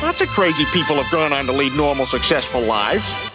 Lots of crazy people have gone on to lead normal, successful lives.